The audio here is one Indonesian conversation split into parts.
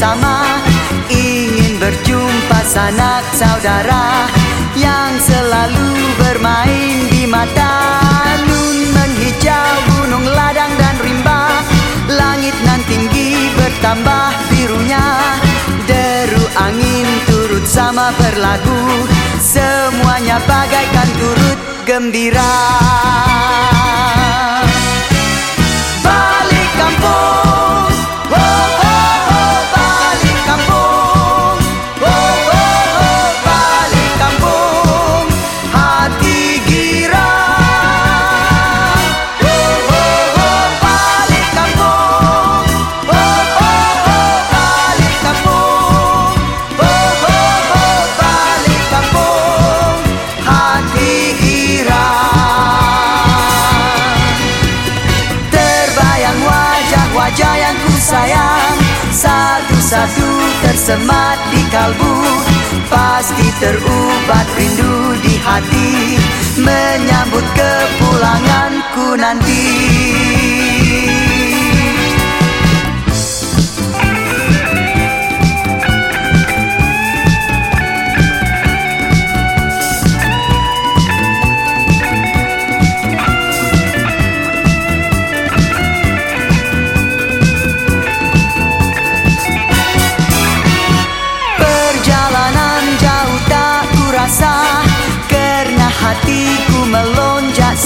bersama Ingin berjumpa sanak saudara Yang selalu bermain di mata. Nun menghijau gunung ladang dan rimba. Langit nan tinggi bertambah birunya. Deru angin turut sama berlagu. Semuanya bagaikan turut gembira Satu-satu tersemat di kalbu Pasti terubat rindu di hati Menyambut kepulanganku nanti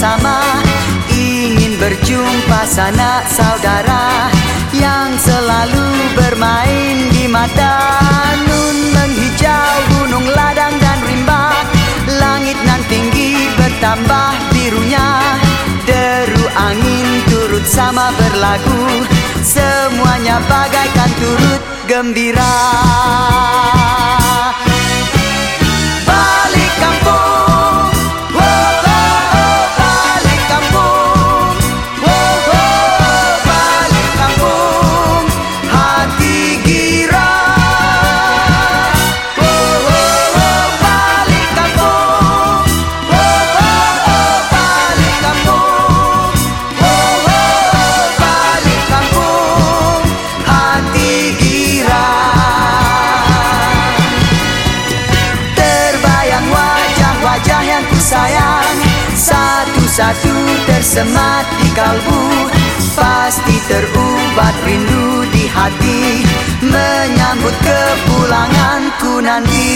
melonjak sama Ingin berjumpa sanak saudara Yang selalu bermain di mata. Nun menghijau gunung ladang dan rimba. Langit nan tinggi bertambah birunya. Deru angin turut sama berlagu. Semuanya bagaikan turut gembira Satu-satu tersemat di kalbu. Pasti terubat rindu di hati Menyambut kepulanganku nanti